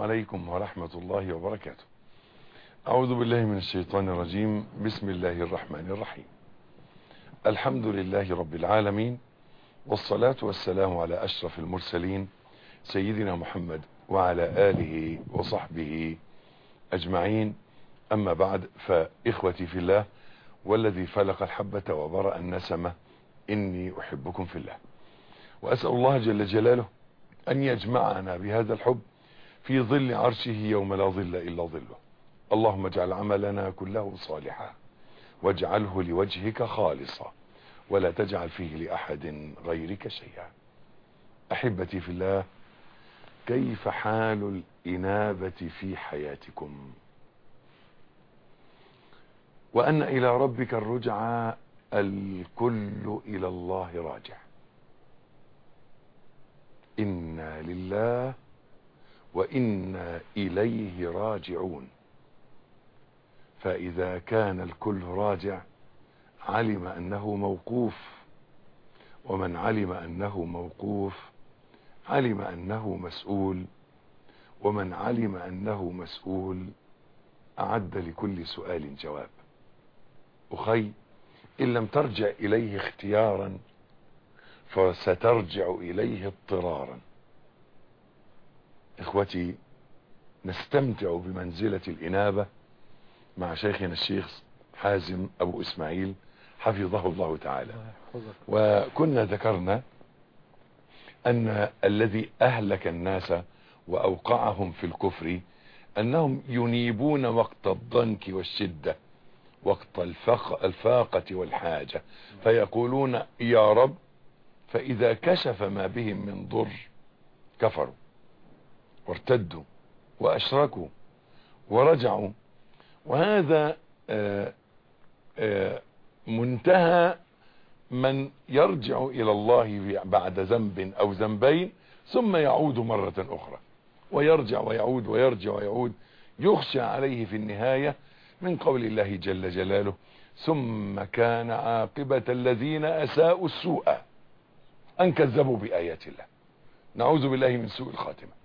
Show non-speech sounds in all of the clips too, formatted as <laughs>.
عليكم ورحمة الله وبركاته. أعوذ بالله من الشيطان الرجيم. بسم الله الرحمن الرحيم. الحمد لله رب العالمين والصلاة والسلام على أشرف المرسلين سيدنا محمد وعلى آله وصحبه أجمعين. أما بعد فإخوتي في الله والذي فلق الحبة وبرأ النسمة إني أحبكم في الله. وأسأل الله جل جلاله أن يجمعنا بهذا الحب في ظل عرشه يوم لا ظل إلا ظله. اللهم اجعل عملنا كله صالحا واجعله لوجهك خالصا ولا تجعل فيه لأحد غيرك شيئا. أحبتي في الله كيف حال الإنابة في حياتكم؟ وأن إلى ربك الرجعى الكل إلى الله راجع. إنا لله وإنا إليه راجعون. فإذا كان الكل راجع علم أنه موقوف. ومن علم أنه موقوف علم أنه مسؤول. ومن علم أنه مسؤول أعد لكل سؤال جواب. أخي إن لم ترجع إليه اختيارا فسترجع إليه اضطرارا. إخوتي نستمتع بمنزلة الإنابة مع شيخنا الشيخ حازم أبو إسماعيل حفظه الله تعالى. وكنا ذكرنا أن الذي أهلك الناس وأوقعهم في الكفر أنهم ينيبون وقت الضنك والشدة وقت الفاقة والحاجة فيقولون يا رب فإذا كشف ما بهم من ضر كفروا. وارتدوا وأشركوا ورجعوا. وهذا آآ آآ منتهى من يرجع إلى الله بعد ذنب أو ذنبين ثم يعود مرة أخرى. ويرجع ويعود ويرجع ويعود يخشى عليه في النهاية من قول الله جل جلاله ثم كان عاقبة الذين أساءوا السوء. أن كذبوا بآيات الله. نعوذ بالله من سوء الخاتمة.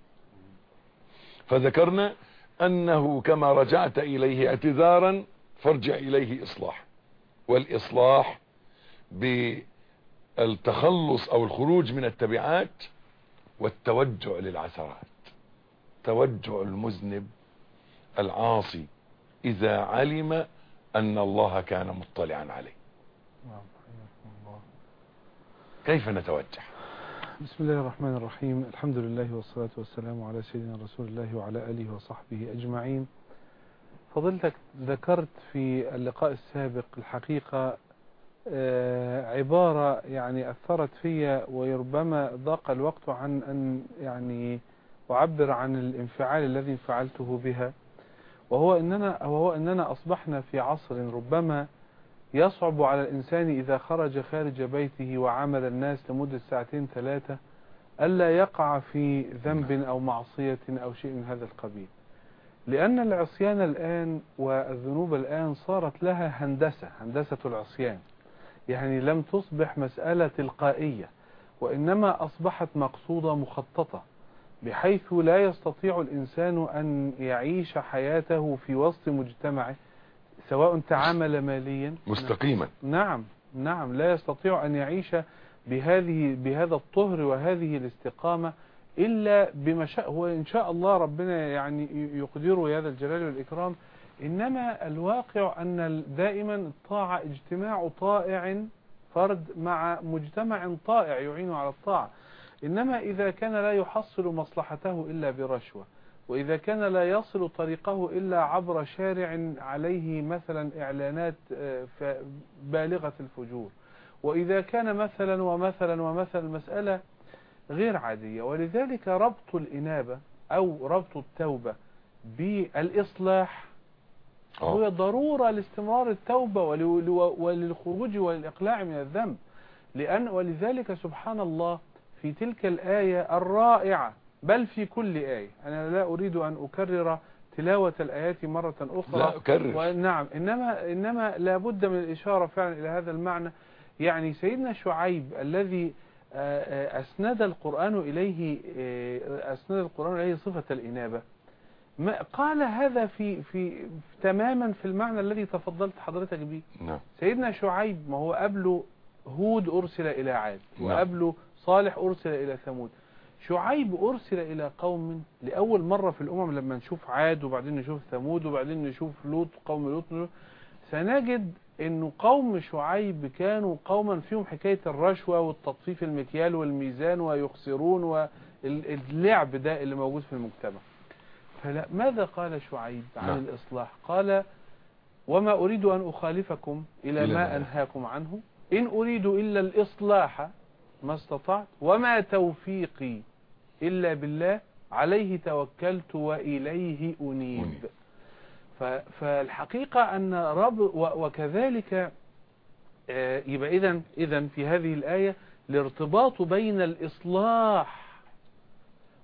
فذكرنا أنه كما رجعت إليه اعتذارا فارجع إليه إصلاح. والإصلاح بالتخلص أو الخروج من التبعات والتوجع للعثرات. توجع المذنب العاصي إذا علم أن الله كان مطلعا عليه. كيف نتوجه؟ بسم الله الرحمن الرحيم. الحمد لله والصلاة والسلام على سيدنا رسول الله وعلى آله وصحبه أجمعين. فضلتك ذكرت في اللقاء السابق الحقيقة عبارة يعني أثرت في وربما ضاق الوقت عن أن يعني أعبر عن الانفعال الذي انفعلته بها. وهو أننا, وهو أننا أصبحنا في عصر ربما يصعب على الإنسان إذا خرج خارج بيته وعمل الناس لمدة ساعتين ثلاثة ألا يقع في ذنب أو معصية أو شيء من هذا القبيل. لأن العصيان الآن والذنوب الآن صارت لها هندسة هندسة العصيان. يعني لم تصبح مسألة تلقائية وإنما أصبحت مقصودة مخططة بحيث لا يستطيع الإنسان أن يعيش حياته في وسط مجتمعه سواء تعامل ماليا. مستقيما. نعم نعم. لا يستطيع أن يعيش بهذه بهذا الطهر وهذه الاستقامة إلا بما شاء هو إن شاء الله ربنا يعني يقدره يا ذا الجلال والإكرام. إنما الواقع أن دائما الطاعة اجتماع طائع فرد مع مجتمع طائع يعين على الطاعة. إنما إذا كان لا يحصل مصلحته إلا برشوة. وإذا كان لا يصل طريقه إلا عبر شارع عليه مثلا إعلانات بالغة الفجور. وإذا كان مثلا ومثلا ومثلا المسألة غير عادية. ولذلك ربط الإنابة أو ربط التوبة بالإصلاح هو ضرورة لاستمرار التوبة وللخروج والإقلاع من الذنب. لأن ولذلك سبحان الله في تلك الآية الرائعة بل في كل آية. أنا لا أريد أن أكرر تلاوة الآيات مرة أخرى. لا أكرر. ونعم إنما, إنما لابد من الإشارة فعلا إلى هذا المعنى. يعني سيدنا شعيب الذي آه، آه، أسند القرآن إليه آه، أسند القرآن إليه صفة الإنابة. ما قال هذا في في تماما في المعنى الذي تفضلت حضرتك به. نعم. سيدنا شعيب ما هو قبله هود أرسل إلى عاد نعم. وقبله صالح أرسل إلى ثمود. شعيب أرسل إلى قوم لأول مرة في الأمم لما نشوف عاد وبعدين نشوف ثمود وبعدين نشوف لوط قوم لوط سنجد أنه قوم شعيب كانوا قوما فيهم حكاية الرشوة والتطفيف المكيال والميزان ويخسرون واللعب ده اللي موجود في المجتمع. فلا ماذا قال شعيب عن نعم. الإصلاح؟ قال وما أريد أن أخالفكم إلى ما- أنهاكم عنه. إن أريد إلا الإصلاح ما استطعت وما توفيقي إلا بالله عليه توكلت وإليه أنيب. فالحقيقة أن رب وكذلك آه، يبقى إذن إذن في هذه الآية الارتباط بين الإصلاح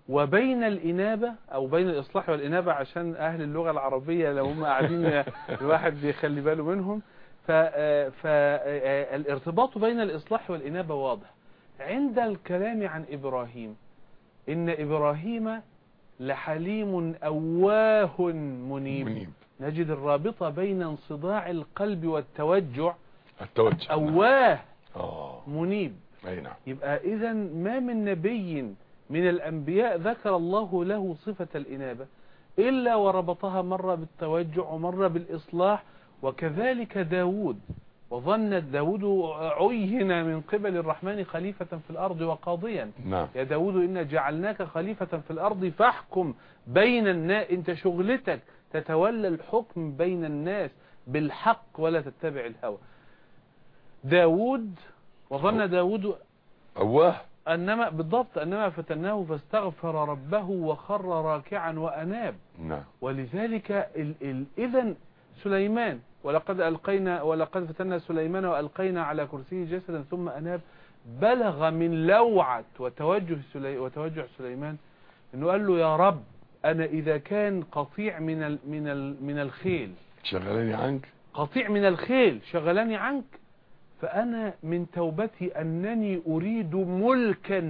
وبين الإنابة أو بين الإصلاح والإنابة عشان أهل اللغة العربية لو هم قاعدين <laughs> الواحد بيخلي باله منهم. فالارتباط بين الإصلاح والإنابة واضح. عند الكلام عن إبراهيم. إن إبراهيم لحليم أواه منيب. منيب. نجد الرابطة بين انصداع القلب والتوجع. التوجه نعم. أواه آه. منيب. نعم يبقى إذا ما من نبي من الأنبياء ذكر الله له صفة الإنابة إلا وربطها مرة بالتوجع ومرة بالإصلاح وكذلك داود. وظن داود عين من قبل الرحمن خليفة في الأرض وقاضيا. نعم. يا داود إن جعلناك خليفة في الأرض فاحكم بين الناس أنت شغلتك تتولى الحكم بين الناس بالحق ولا تتبع الهوى. داود وظن داود أواه. أنما بالضبط أنما فتناه فاستغفر ربه وخر راكعا وأناب. نعم. ولذلك إذن سليمان ولقد ألقينا ولقد فتنا سليمان وألقينا على كرسيه جسدا ثم أناب. بلغ من لوعة وتوجه سلي وتوجه سليمان إنه قال له يا رب أنا إذا كان قطيع من ال من ال من الخيل. شغلاني عنك. قطيع من الخيل شغلني عنك. فأنا من توبتي أنني أريد ملكا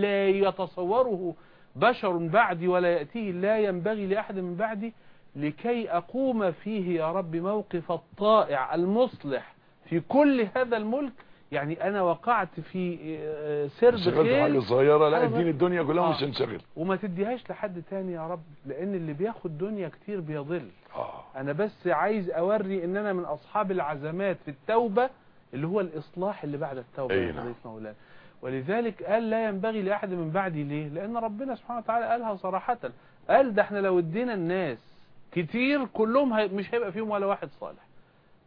لا يتصوره بشر بعدي ولا يأتيه لا ينبغي لأحد من بعدي لكي أقوم فيه يا رب موقف الطائع المصلح في كل هذا الملك. يعني أنا وقعت في آه، سرب شغلت حاجة خيل صغيرة لا أنا اديني الدنيا كلها آه. مش هنشغل وما تديهاش لحد تاني يا رب لأن اللي بياخد دنيا كتير بيضل. آه. أنا بس عايز أوري إن أنا من أصحاب العزمات في التوبة اللي هو الإصلاح اللي بعد التوبة يا نعم. مولانا. ولذلك قال لا ينبغي لأحد من بعدي ليه؟ لأن ربنا سبحانه وتعالى قالها صراحة. قال ده إحنا لو ادينا الناس كتير كلهم هي مش هيبقى فيهم ولا واحد صالح.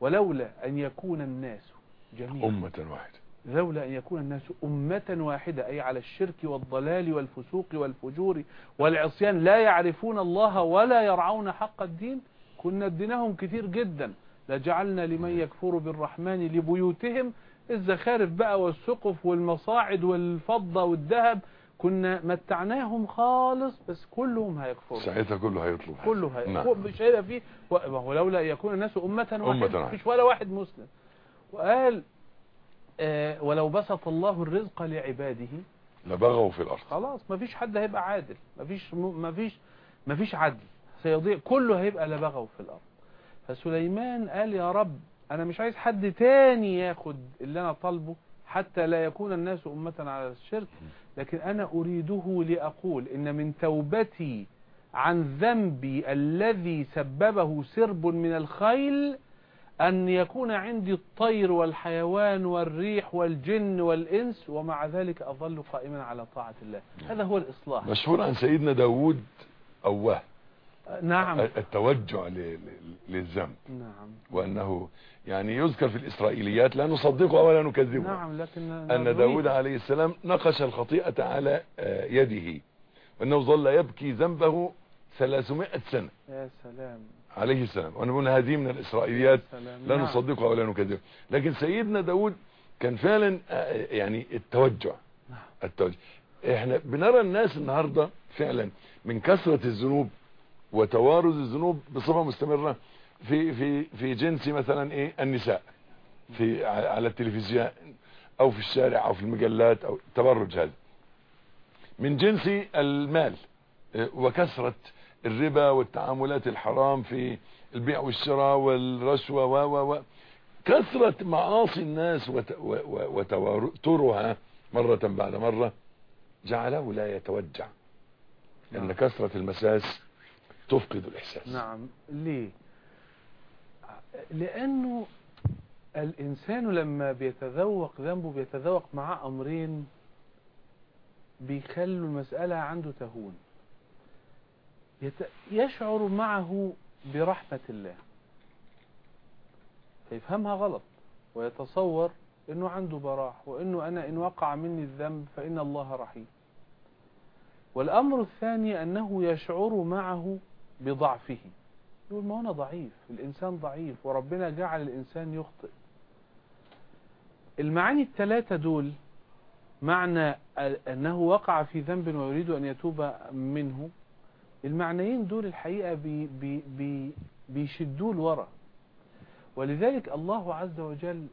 ولولا أن يكون الناس جميعا أمة واحدة. لولا أن يكون الناس أمة واحدة أي على الشرك والضلال والفسوق والفجور والعصيان لا يعرفون الله ولا يرعون حق الدين كنا اديناهم كتير جدا. لجعلنا لمن يكفر بالرحمن لبيوتهم الزخارف بقى والسقف والمصاعد والفضة والذهب كنا متعناهم خالص بس كلهم هيكفروا. ساعتها كله هيطلب. كله هي... نعم. مش هيبقى فيه ما هو لولا يكون الناس أمة واحدة. مفيش ولا واحد مسلم. وقال آه ولو بسط الله الرزق لعباده لبغوا في الأرض. خلاص مفيش حد هيبقى عادل. مفيش مفيش مفيش عدل. سيضيع كله هيبقى لبغوا في الأرض. فسليمان قال يا رب أنا مش عايز حد تاني ياخد اللي أنا طالبه حتى لا يكون الناس أمة على الشرك. لكن أنا أريده لأقول إن من توبتي عن ذنبي الذي سببه سرب من الخيل أن يكون عندي الطير والحيوان والريح والجن والإنس ومع ذلك أظل قائما على طاعة الله. هذا هو الإصلاح. مشهور عن سيدنا داود أواه نعم. التوجع للذنب. نعم. وأنه يعني يذكر في الإسرائيليات لا نصدقه ولا نكذبه. نعم لكن أن داود عليه السلام نقش الخطيئة على آه، يده وأنه ظل يبكي ذنبه 300 سنة. يا سلام. عليه السلام. وأنا بقول هذه من الإسرائيليات. لا نعم. نصدقها ولا نكذبها. لكن سيدنا داود كان فعلا آه، يعني التوجع. نعم. التوجه إحنا بنرى الناس النهاردة فعلا من كثرة الذنوب وتوارد الذنوب بصفة مستمرة. في في في جنس مثلا إيه؟ النساء. في على التلفزيون أو في الشارع أو في المجلات أو تبرج هذا. من جنس المال آه، وكثرة الربا والتعاملات الحرام في البيع والشراء والرشوة و و و كثرة معاصي الناس وت- و- و- وتواترها مرة بعد مرة جعله لا يتوجع. لأن نعم. كثرة المساس تفقد الإحساس. نعم. ليه؟ لأنه الإنسان لما بيتذوق ذنبه بيتذوق معاه أمرين بيخلوا المسألة عنده تهون. يشعر معه برحمة الله. فيفهمها غلط ويتصور إنه عنده براح وإنه أنا إن وقع مني الذنب فإن الله رحيم. والأمر الثاني أنه يشعر معه بضعفه. يقول ما أنا ضعيف الإنسان ضعيف وربنا جعل الإنسان يخطئ. المعاني الثلاثة دول معنى أنه وقع في ذنب ويريد أن يتوب منه. المعنيين دول الحقيقة بي بي بي بيشدوه لورا. ولذلك الله عز وجل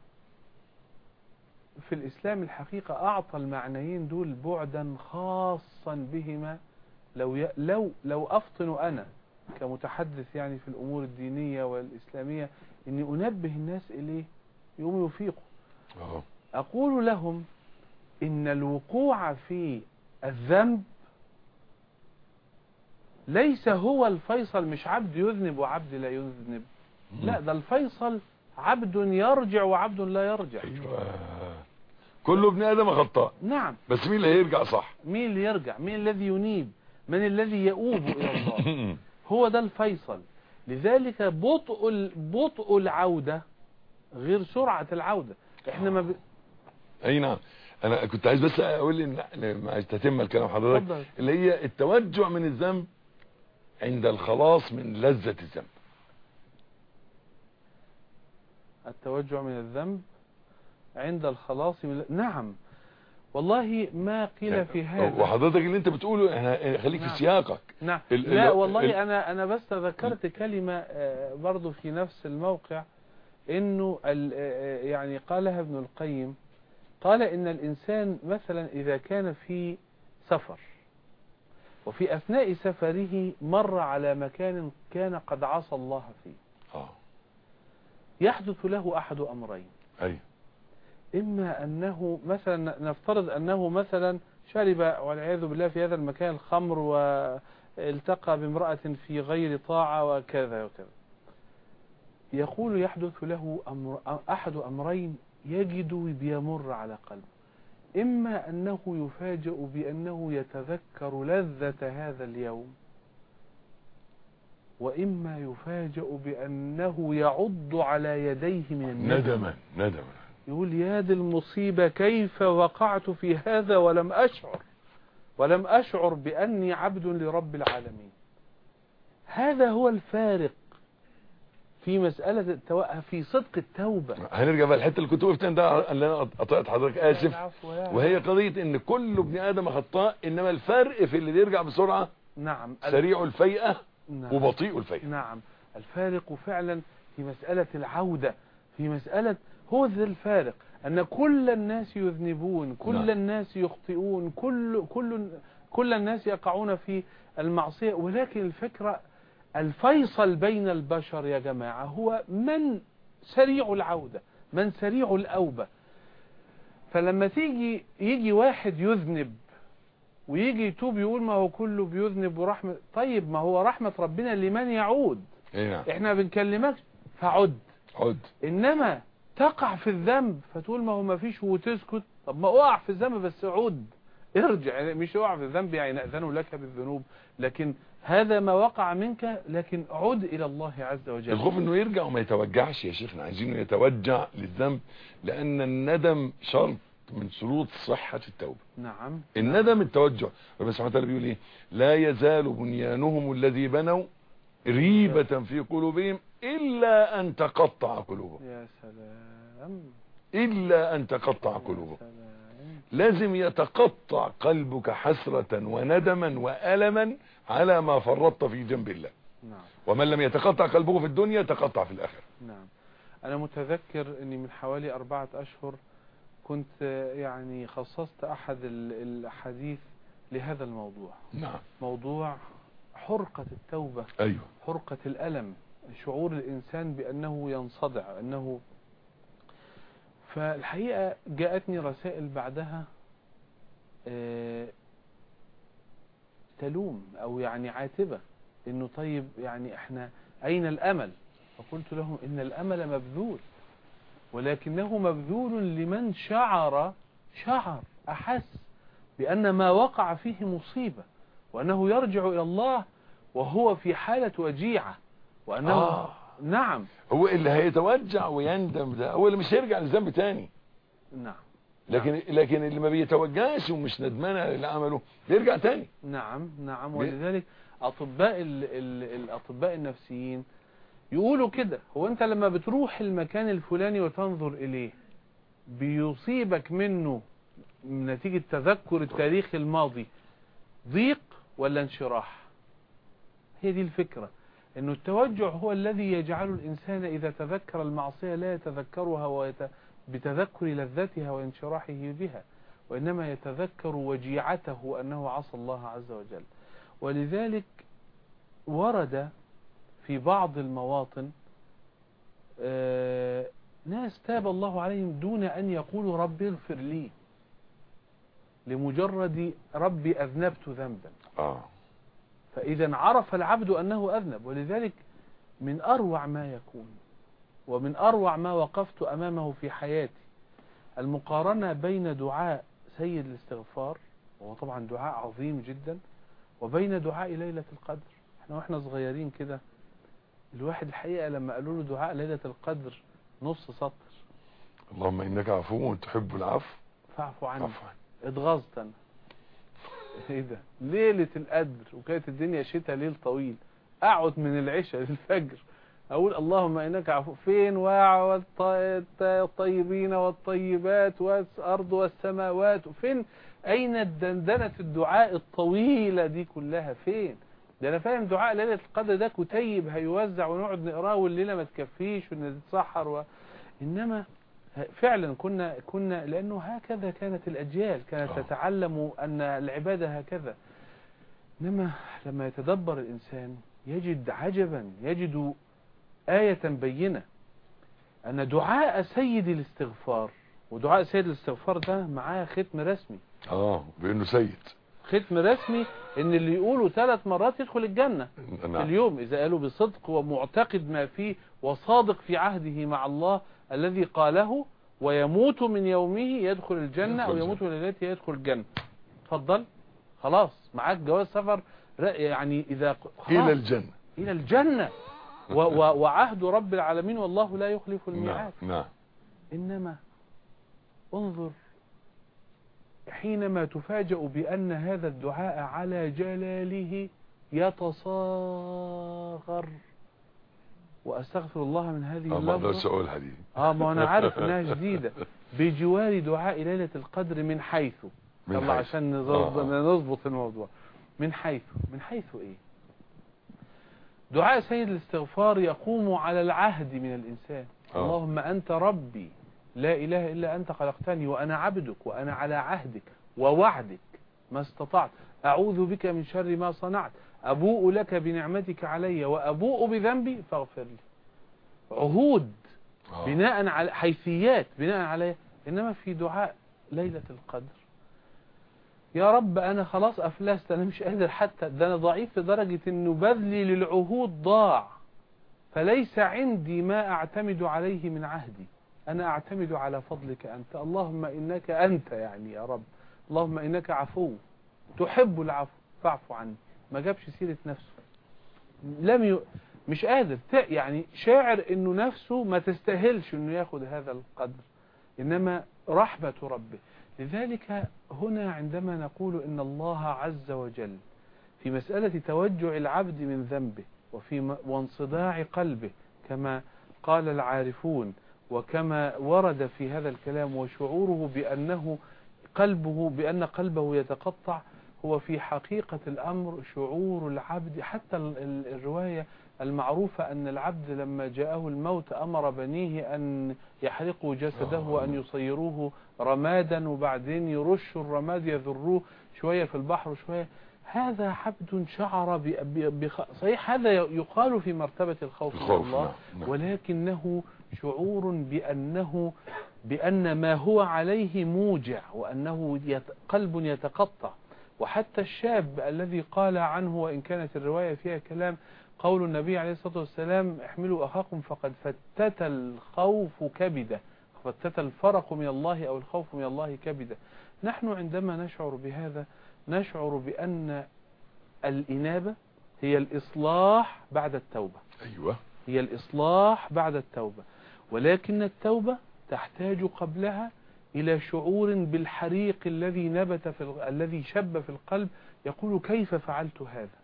في الإسلام الحقيقة أعطى المعنيين دول بعدا خاصا بهما. لو. لو لو أفطن أنا كمتحدث يعني في الأمور الدينية والإسلامية إني أنبه الناس إليه يقوموا يفيقوا. أقول لهم إن الوقوع في الذنب ليس هو الفيصل مش عبد يذنب وعبد لا يذنب. لا ده الفيصل عبد يرجع وعبد لا يرجع. أيوة. كل ابن آدم خطاء نعم. بس مين اللي هيرجع صح؟ مين اللي يرجع؟ مين الذي ينيب؟ من الذي يؤوب إلى الله؟ <laughs> هو ده الفيصل. لذلك بطء بطء العودة غير سرعة العودة. إحنا ما ب... أي نعم. أنا كنت عايز بس أقول إن ما عايز تتم الكلام حضرتك. اللي هي التوجع من الذنب عند الخلاص من لذة الذنب. التوجع من الذنب عند الخلاص من نعم. والله ما قيل في هذا. وحضرتك اللي انت بتقوله إحنا خليك في نعم. سياقك. نعم. ال- لا ال- والله ال- أنا أنا بس ذكرت كلمة آه، برضو في نفس الموقع إنه ال- آه، يعني قالها ابن القيم قال إن الإنسان مثلا إذا كان في سفر وفي أثناء سفره مر على مكان كان قد عصى الله فيه. آه. يحدث له أحد أمرين. أي. إما أنه مثلا نفترض أنه مثلا شرب والعياذ بالله في هذا المكان الخمر والتقى بامرأة في غير طاعة وكذا وكذا. يقول يحدث له أمر أحد أمرين يجد بيمر على قلبه إما أنه يفاجأ بأنه يتذكر لذة هذا اليوم وإما يفاجأ بأنه يعض على يديه من الندم ندما ندما. يقول يا دي المصيبة كيف وقعت في هذا ولم أشعر؟ ولم أشعر بأني عبد لرب العالمين. هذا هو الفارق في مسألة التو... في صدق التوبة. هنرجع بقى الحته اللي كنت وقفت عندها اللي أنا قطعت حضرتك آسف. وهي قضية إن كل ابن آدم خطاء إنما الفرق في اللي بيرجع بسرعة نعم سريع الفيئة نعم. وبطيء الفيئة. نعم الفارق فعلا في مسألة العودة في مسألة هو ذا الفارق أن كل الناس يذنبون كل نعم. الناس يخطئون كل كل كل الناس يقعون في المعصية. ولكن الفكرة الفيصل بين البشر يا جماعة هو من سريع العودة من سريع الأوبة. فلما تيجي يجي واحد يذنب ويجي يتوب يقول ما هو كله بيذنب ورحمة. طيب ما هو رحمة ربنا لمن يعود؟ اي نعم. إحنا بنكلمك فعد. عد. إنما تقع في الذنب فتقول ما هو ما فيش وتسكت طب ما اقع في الذنب بس عد. ارجع يعني مش اقع في الذنب يعني نأذن لك بالذنوب. لكن هذا ما وقع منك لكن عد إلى الله عز وجل. الخوف إنه يرجع وما يتوجعش يا شيخنا. عايزينه يتوجع للذنب لأن الندم شرط من شروط صحة التوبة. نعم. الندم التوجع. ربنا سبحانه وتعالى بيقول إيه؟ لا يزال بنيانهم الذي بنوا ريبة في قلوبهم إلا أن تقطع قلوبهم. يا سلام. إلا أن تقطع قلوبهم. لازم يتقطع قلبك حسرة وندما وألما على ما فرطت في جنب الله. نعم. ومن لم يتقطع قلبه في الدنيا تقطع في الآخرة. نعم. أنا متذكر أني من حوالي أربعة أشهر كنت يعني خصصت أحد ال- الأحاديث لهذا الموضوع. نعم. موضوع حرقة التوبة أيوه. حرقة الألم. شعور الإنسان بأنه ينصدع أنه فالحقيقة جاءتني رسائل بعدها آه، تلوم أو يعني عاتبة إنه طيب يعني إحنا أين الأمل؟ فقلت لهم إن الأمل مبذول ولكنه مبذول لمن شعر شعر أحس بأن ما وقع فيه مصيبة وأنه يرجع إلى الله وهو في حالة وجيعة. وأنه آه. نعم. هو اللي هيتوجع ويندم ده هو اللي مش هيرجع للذنب تاني. نعم. لكن لكن اللي ما بيتوجعش ومش ندمان على اللي عمله بيرجع تاني. نعم نعم؟ ولذلك أطباء ال ال الأطباء النفسيين يقولوا كده هو أنت لما بتروح المكان الفلاني وتنظر إليه بيصيبك منه نتيجة تذكر التاريخ الماضي ضيق ولا انشراح؟ هي دي الفكرة. انه التوجع هو الذي يجعل الإنسان إذا تذكر المعصية لا يتذكرها ويت... بتذكر لذتها وانشراحه بها وإنما يتذكر وجيعته أنه عصى الله عز وجل. ولذلك ورد في بعض المواطن آه، ناس تاب الله عليهم دون أن يقولوا ربي اغفر لي لمجرد ربي أذنبت ذنبا. آه. فإذا عرف العبد أنه أذنب ولذلك من أروع ما يكون ومن أروع ما وقفت أمامه في حياتي المقارنة بين دعاء سيد الاستغفار وهو طبعا دعاء عظيم جدا وبين دعاء ليلة القدر. إحنا وإحنا صغيرين كده الواحد الحقيقة لما قالوا له دعاء ليلة القدر نص سطر. اللهم إنك عفو تحب العفو. فاعف عني اتغاظت أنا. <laughs> إيه ده؟ ليلة القدر وكانت الدنيا شتاء ليل طويل. أقعد من العشاء للفجر. أقول اللهم إنك عفو. فين والط- الطيبين والطيبات والأرض والسماوات؟ فين أين الدندنة الدعاء الطويلة دي كلها؟ فين؟ ده أنا فاهم دعاء ليلة القدر ده كتيب هيوزع ونقعد نقراه والليلة ما تكفيش ونتسحر و... إنما فعلا كنا كنا لأنه هكذا كانت الأجيال كانت آه. تتعلم أن العبادة هكذا. إنما لما يتدبر الإنسان يجد عجبا يجد آية بينة أن دعاء سيد الاستغفار ودعاء سيد الاستغفار ده معاه ختم رسمي. آه بأنه سيد. ختم رسمي إن اللي يقوله ثلاث مرات يدخل الجنة. نعم. اليوم إذا قالوا بصدق ومعتقد ما فيه وصادق في عهده مع الله الذي قاله ويموت من يومه يدخل الجنة أو يموت من ليلته يدخل الجنة. اتفضل خلاص معاك جواز سفر. يعني إذا إلى الجنة. إلى الجنة. و و وعهد رب العالمين والله لا يخلف نعم الميعاد. نعم. إنما انظر حينما تفاجأ بأن هذا الدعاء على جلاله يتصاغر. وأستغفر الله من هذه آه ما أقدرش اللفظة اقولها دي آه ما أنا عارف إنها <laughs> جديدة. بجوار دعاء ليلة القدر من حيث. من يلا. عشان آه، نظبط, آه. نظبط الموضوع. من حيث. من حيث إيه؟ دعاء سيد الاستغفار يقوم على العهد من الإنسان. آه. اللهم أنت ربي لا إله إلا أنت خلقتني وأنا عبدك وأنا على عهدك ووعدك ما استطعت. أعوذ بك من شر ما صنعت. أبوء لك بنعمتك علي وأبوء بذنبي فاغفر لي. عهود آه. بناء على حيثيات بناء على إنما في دعاء ليلة القدر. يا رب أنا خلاص أفلست أنا مش قادر حتى ده أنا ضعيف لدرجة إنه بذلي للعهود ضاع. فليس عندي ما أعتمد عليه من عهدي. أنا أعتمد على فضلك أنت. اللهم إنك أنت يعني يا رب. اللهم إنك عفو. تحب العفو فاعف عني. ما جابش سيرة نفسه لم ي... مش قادر. يعني شاعر إنه نفسه ما تستاهلش إنه ياخد هذا القدر إنما رحمة ربه لذلك هنا عندما نقول إن الله عز وجل في مسألة توجع العبد من ذنبه وفي م... وانصداع قلبه كما قال العارفون وكما ورد في هذا الكلام وشعوره بأنه قلبه بأن قلبه يتقطع هو في حقيقة الأمر شعور العبد حتى ال- ال- الرواية المعروفة أن العبد لما جاءه الموت أمر بنيه أن يحرقوا جسده آه. وأن يصيروه رمادا وبعدين يرشوا الرماد يذروه شوية في البحر وشوية هذا عبد شعر. بخ... صحيح هذا يقال في مرتبة الخوف من الله نعم نعم. ولكنه شعور بأنه بأن ما هو عليه موجع وأنه يت... قلب يتقطع وحتى الشاب الذي قال عنه وإن كانت الرواية فيها كلام قول النبي عليه الصلاة والسلام احملوا أخاكم فقد فتت الخوف كبدة. فتت الفرق من الله أو الخوف من الله كبدة. نحن عندما نشعر بهذا نشعر بأن الإنابة هي الإصلاح بعد التوبة. أيوه. هي الإصلاح بعد التوبة. ولكن التوبة تحتاج قبلها إلى شعور بالحريق الذي نبت في ال... الذي شب في القلب يقول كيف فعلت هذا؟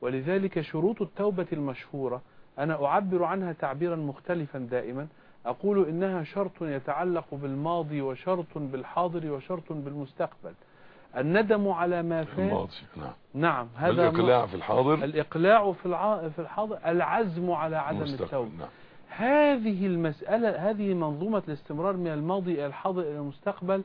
ولذلك شروط التوبة المشهورة أنا أعبر عنها تعبيرا مختلفا دائما أقول إنها شرط يتعلق بالماضي وشرط بالحاضر وشرط بالمستقبل. الندم على ما فات الماضي نعم. نعم هذا الإقلاع في الحاضر؟ الإقلاع في الع... في الحاضر العزم على عدم. التوبة. نعم. هذه المسألة هذه منظومة الاستمرار من الماضي إلى الحاضر إلى المستقبل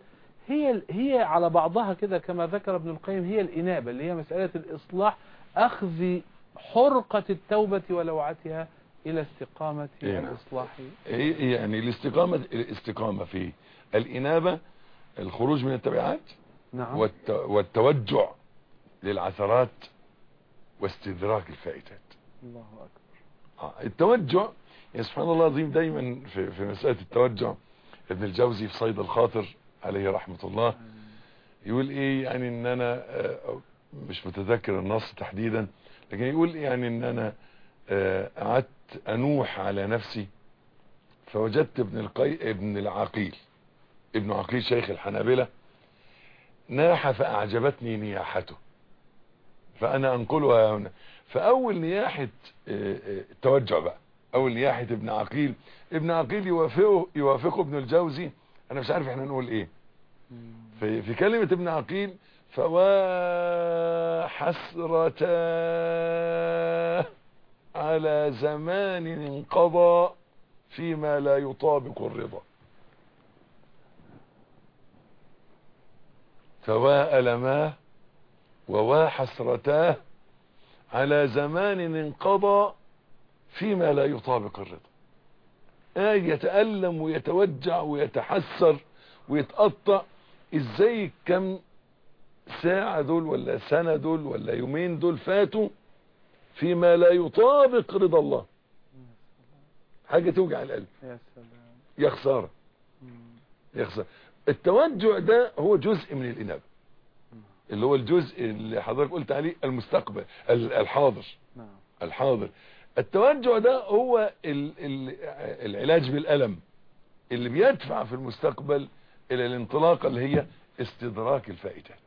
هي هي على بعضها كده كما ذكر ابن القيم هي الإنابة اللي هي مسألة الإصلاح أخذ حرقة التوبة ولوعتها إلى استقامة إيه نعم. الإصلاح. إيه يعني الاستقامة الاستقامة في الإنابة الخروج من التبعات نعم. والت... والتوجع للعثرات واستدراك الفائتات. الله أكبر. آه، التوجع يا سبحان الله العظيم دايما في, في مسألة التوجع ابن الجوزي في صيد الخاطر عليه رحمة الله يقول إيه يعني إن أنا آه، مش متذكر النص تحديدا لكن يقول يعني إن أنا آه، قعدت أنوح على نفسي فوجدت ابن القي ابن العقيل ابن عقيل شيخ الحنابلة ناح فأعجبتني نياحته. فأنا أنقلها هنا. فأول نياحة آه، التوجع بقى. اول نياحة ابن عقيل. ابن عقيل يوافقه يوافقه ابن الجوزي. أنا مش عارف إحنا نقول إيه. في, في كلمة ابن عقيل فوا حسرتا على زمان انقضى فيما لا يطابق الرضا. فوا ألماه ووا حسرتاه على زمان انقضى فيما لا يطابق الرضا. آه يتألم ويتوجع ويتحسر ويتقطع. إزاي كم ساعة دول ولا سنة دول ولا يومين دول فاتوا فيما لا يطابق رضا الله؟ حاجة توجع القلب. يا خسارة. يا خسارة التوجع ده هو جزء من الإنابة. اللي هو الجزء اللي حضرتك قلت عليه المستقبل ال- الحاضر. نعم. الحاضر. التوجع ده هو ال ال العلاج بالألم اللي بيدفع في المستقبل إلى الانطلاقة اللي هي استدراك الفائتات.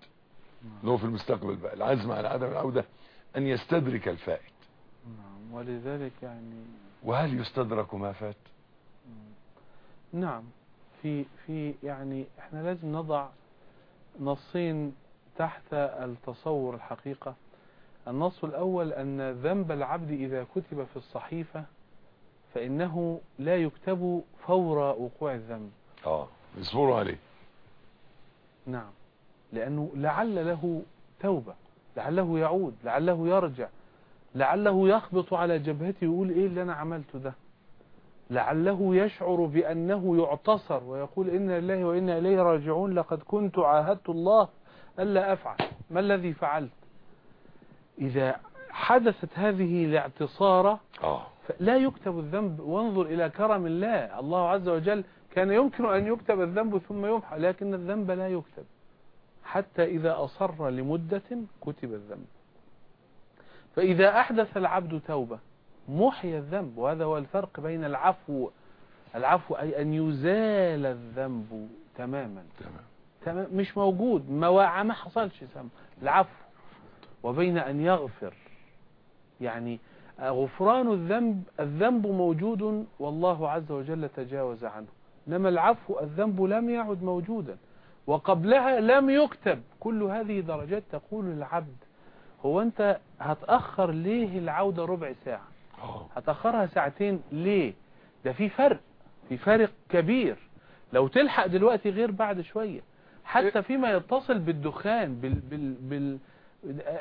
اللي هو في المستقبل بقى العزم على عدم العودة أن يستدرك الفائت. نعم ولذلك يعني وهل يستدرك ما فات؟ نعم في في يعني إحنا لازم نضع نصين تحت التصور الحقيقة. النص الأول أن ذنب العبد إذا كتب في الصحيفة فإنه لا يكتب فور وقوع الذنب. آه يصبروا عليه. نعم لأنه لعل له توبة لعله يعود لعله يرجع لعله يخبط على جبهته ويقول إيه اللي أنا عملته ده؟ لعله يشعر بأنه يعتصر ويقول إنا لله وإنا إليه راجعون لقد كنت عاهدت الله ألا أفعل ما الذي فعلت؟ إذا حدثت هذه الاعتصارة آه. لا يكتب الذنب وانظر إلى كرم الله. الله عز وجل كان يمكن أن يكتب الذنب ثم يمحى لكن الذنب لا يكتب. حتى إذا أصر لمدة كتب الذنب. فإذا أحدث العبد توبة محي الذنب. وهذا هو الفرق بين العفو العفو أي أن يزال الذنب تماما. تمام. تمام مش موجود. ما ما حصلش ذنب العفو وبين أن يغفر. يعني غفران الذنب الذنب موجود والله عز وجل تجاوز عنه. إنما العفو الذنب لم يعد موجودا. وقبلها لم يكتب. كل هذه درجات تقول للعبد هو أنت هتأخر ليه العودة ربع ساعة؟ آه. هتأخرها ساعتين ليه؟ ده في فرق في فرق كبير. لو تلحق دلوقتي غير بعد شوية حتى فيما يتصل بالدخان بال بال بال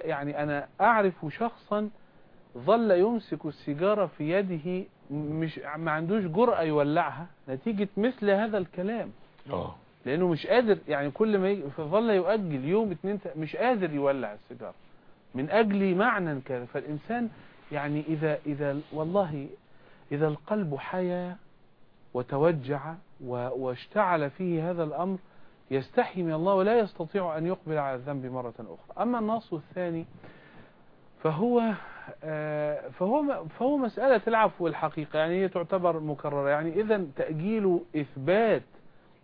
يعني أنا أعرف شخصا ظل يمسك السيجارة في يده مش ما عندوش جرأة يولعها. نتيجة مثل هذا الكلام. آه. لأنه مش قادر يعني كل ما يجي فظل يؤجل يوم اتنين مش قادر يولع السيجارة. من أجل معنى كذا. فالإنسان يعني إذا إذا والله إذا القلب حيا وتوجع واشتعل فيه هذا الأمر يستحي من الله ولا يستطيع أن يقبل على الذنب مرة أخرى. أما النص الثاني فهو آه، فهو فهو مسألة العفو الحقيقة يعني هي تعتبر مكررة. يعني إذا تأجيل إثبات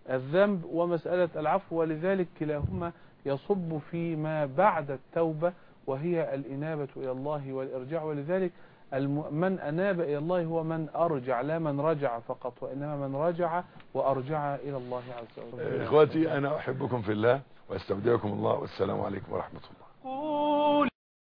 الذنب ومسألة العفو ولذلك كلاهما يصب فيما بعد التوبة وهي الإنابة إلى الله والإرجاع. ولذلك من أناب إلى الله هو من أرجع لا من رجع فقط وإنما من رجع وأرجع إلى الله عز وجل. إخواتي أنا أحبكم في الله وأستودعكم الله والسلام عليكم ورحمة الله.